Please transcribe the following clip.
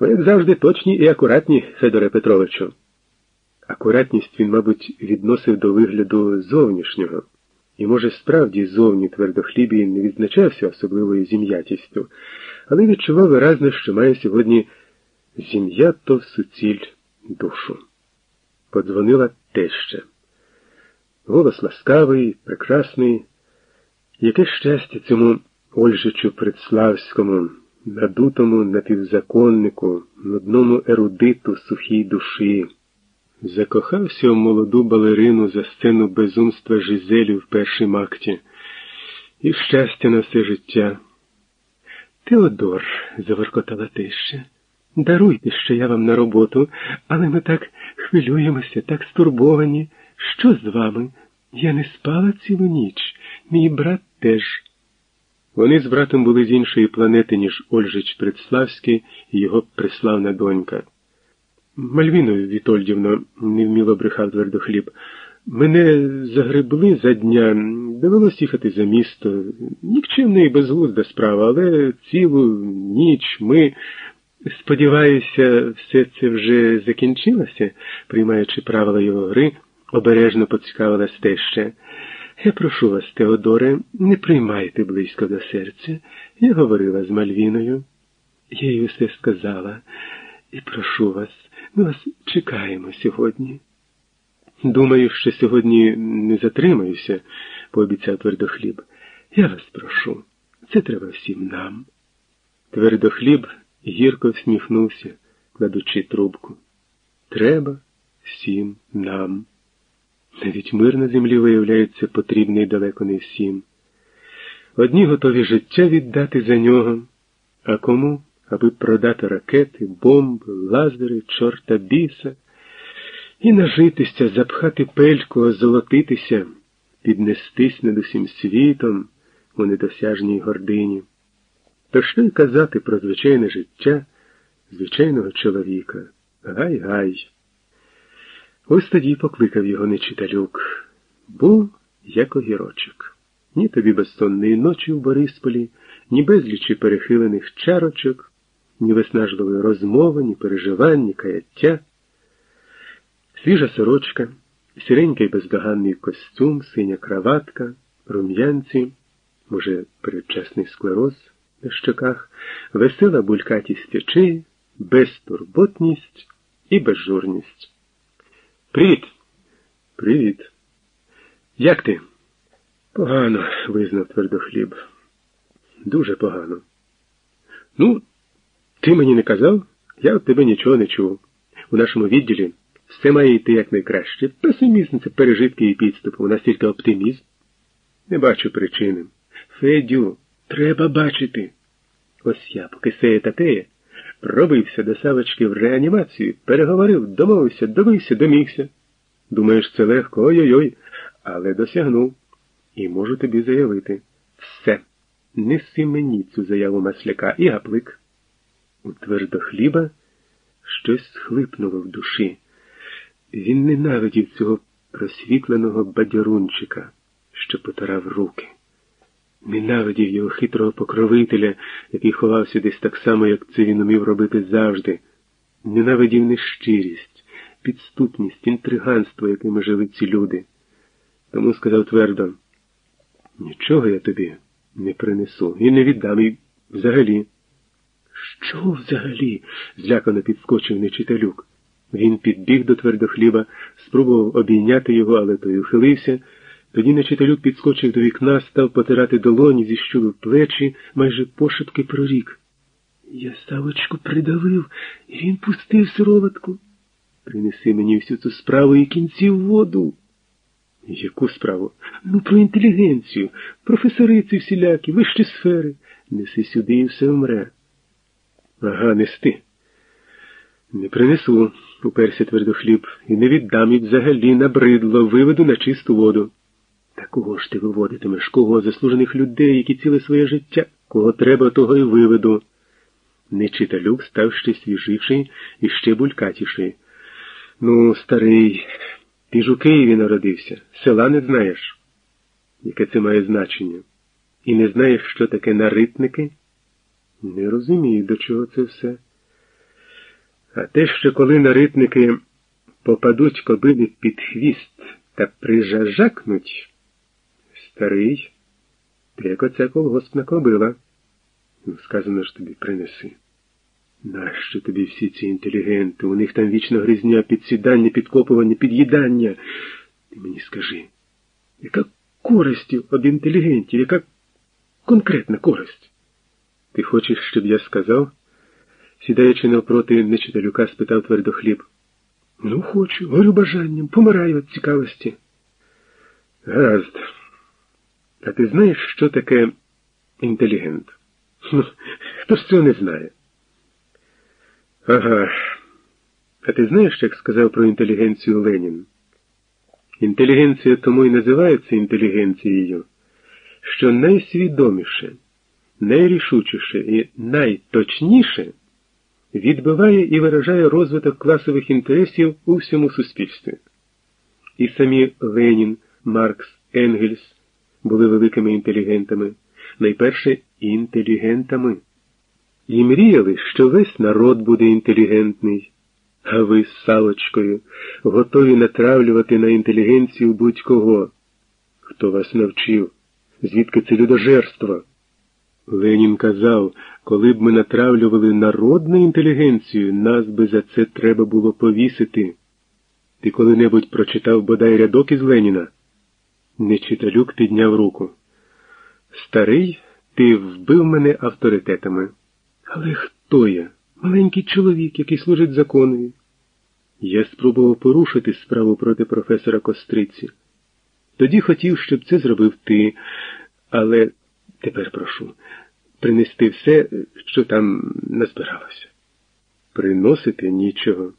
Ви, як завжди, точні і акуратні, Федоре Петровичу. Акуратність він, мабуть, відносив до вигляду зовнішнього. І, може, справді зовні твердохлібій не відзначався особливою зім'ятістю, але відчував виразно, що має сьогодні зім'ято в суціль душу. Подзвонила теща. Голос ласкавий, прекрасний. Яке щастя цьому Ольжичу Предславському, надутому напівзаконнику, нудному ерудиту сухій душі. Закохався в молоду балерину за сцену безумства Жизелі в першому акті. І щастя на все життя. Теодор, заворкотала теща, даруйте, що я вам на роботу, але ми так хвилюємося, так стурбовані. Що з вами? Я не спала цілу ніч, мій брат теж. Вони з братом були з іншої планети, ніж Ольжич Предславський і його приславна донька. Мальвіно Вітольдівно, невміло брехав твердохліб, мене загребли за дня, довелось їхати за місто. Нікчемна і безглузда справа, але цілу ніч ми, сподіваюся, все це вже закінчилося, приймаючи правила його гри, обережно поцікавилась теща. Я прошу вас, Теодоре, не приймайте близько до серця. Я говорила з Мальвіною. Я їй усе сказала. І прошу вас, ми вас чекаємо сьогодні. Думаю, що сьогодні не затримаюся, пообіцяв твердохліб. Я вас прошу, це треба всім нам. Твердохліб гірко всміхнувся, кладучи трубку. Треба всім нам. Навіть мир на землі, виявляється, потрібний далеко не всім. Одні готові життя віддати за нього, а кому, аби продати ракети, бомби, лазери, чорта біса і нажитися, запхати пельку, озолотитися, піднестись над усім світом у недосяжній гордині. То що й казати про звичайне життя звичайного чоловіка? Гай-гай. Ось тоді покликав його нечиталюк. Був як огірочок. Ні тобі безсонної ночі в Борисполі, ні безлічі перехилених чарочок, ні виснажливої розмови, ні переживань, ні каяття. Свіжа сорочка, сіренький бездоганний костюм, синя краватка, рум'янці, може, передчасний склероз на щоках, весела булькатість очей, безтурботність і безжурність. Привіт. Привіт. Як ти? Погано, визнав твердохліб. Дуже погано. Ну, ти мені не казав, я від тебе нічого не чув. У нашому відділі все має йти якнайкраще. Песимізм це пережитки і підступи. У нас тільки оптимізм. Не бачу причини. Федю, треба бачити. Ось я, поки сеє та теє, пробився до Савочки в реанімацію, переговорив, домовився, добився, домігся. Думаєш, це легко, ой-ой-ой, але досягнув. І можу тобі заявити. Все. Неси мені цю заяву масляка і гаплик. У твердохліба щось схлипнуло в душі. Він ненавидів цього просвітленого бадярунчика, що потарав руки. Ненавидів його хитрого покровителя, який ховався десь так само, як це він умів робити завжди. Ненавидів нещирість, підступність, інтриганство, якими жили ці люди. Тому сказав твердо, нічого я тобі не принесу і не віддам і взагалі. Що взагалі? злякано підскочив нечителюк. Він підбіг до твердохліба, спробував обійняти його, але той ухилився. Тоді нечителюк підскочив до вікна, став потирати долоні, зіщулив плечі, майже пошепки прорік. Я ставочку придавив, і він пустив сироватку. Принеси мені всю цю справу і кінці в воду. Яку справу? Ну, про інтелігенцію, професориці всілякі, вищі сфери. Неси сюди і все вмре. Ага, нести. Не принесу, уперся твердохліб, і не віддам і взагалі набридло, виведу на чисту воду. Та кого ж ти виводитимеш? Кого заслужених людей, які ціле своє життя? Кого треба, того й виведу. Нечиталюк став ще свіжіший і ще булькатіший. Ну, старий, ти ж у Києві народився, села не знаєш. Яке це має значення? І не знаєш, що таке наритники? Не розумію, до чого це все. А те, що коли наритники попадуть кобилі під хвіст та прижажакнуть, старий, ти як оця колгоспна кобила. Ну, сказано ж тобі, принеси. Нащо тобі всі ці інтелігенти? У них там вічно гризня, підсідання, підкопування, під'їдання. Ти мені скажи, яка користь від інтелігентів, яка конкретна користь? Ти хочеш, щоб я сказав? Сідаючи навпроти нечиталюка, спитав твердохліб. Ну, хочу, горю бажанням, помираю від цікавості. Гаразд. А ти знаєш, що таке інтелігент? Ну, хто ж цього не знає? Ага. А ти знаєш, як сказав про інтелігенцію Ленін? Інтелігенція тому і називається інтелігенцією, що найсвідоміше, найрішучіше і найточніше відбиває і виражає розвиток класових інтересів у всьому суспільстві. І самі Ленін, Маркс, Енгельс були великими інтелігентами, найперше інтелігентами. І мріяли, що весь народ буде інтелігентний, а ви з салочкою готові натравлювати на інтелігенцію будь-кого. Хто вас навчив? Звідки це людожерство? Ленін казав, коли б ми натравлювали народну інтелігенцію, нас би за це треба було повісити. Ти коли-небудь прочитав бодай рядок із Леніна? Нечиталюк підняв руку. Старий, ти вбив мене авторитетами. Але хто я? Маленький чоловік, який служить законові. Я спробував порушити справу проти професора Костриці. Тоді хотів, щоб це зробив ти, але тепер прошу принести все, що там назбиралося. Приносити нічого.